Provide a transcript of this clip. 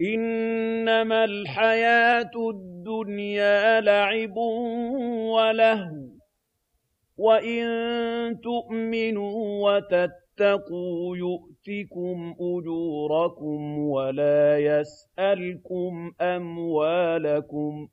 إِنَّمَا الْحَيَاةُ الدُّنْيَا لَعِبٌ وَلَهْوٌ ۚ وَإِن تُؤْمِنُوا وَتَتَّقُوا يُؤْتِكُمْ أُجُورَكُمْ وَلَا يَسْأَلْكُمْ أَمْوَالَكُمْ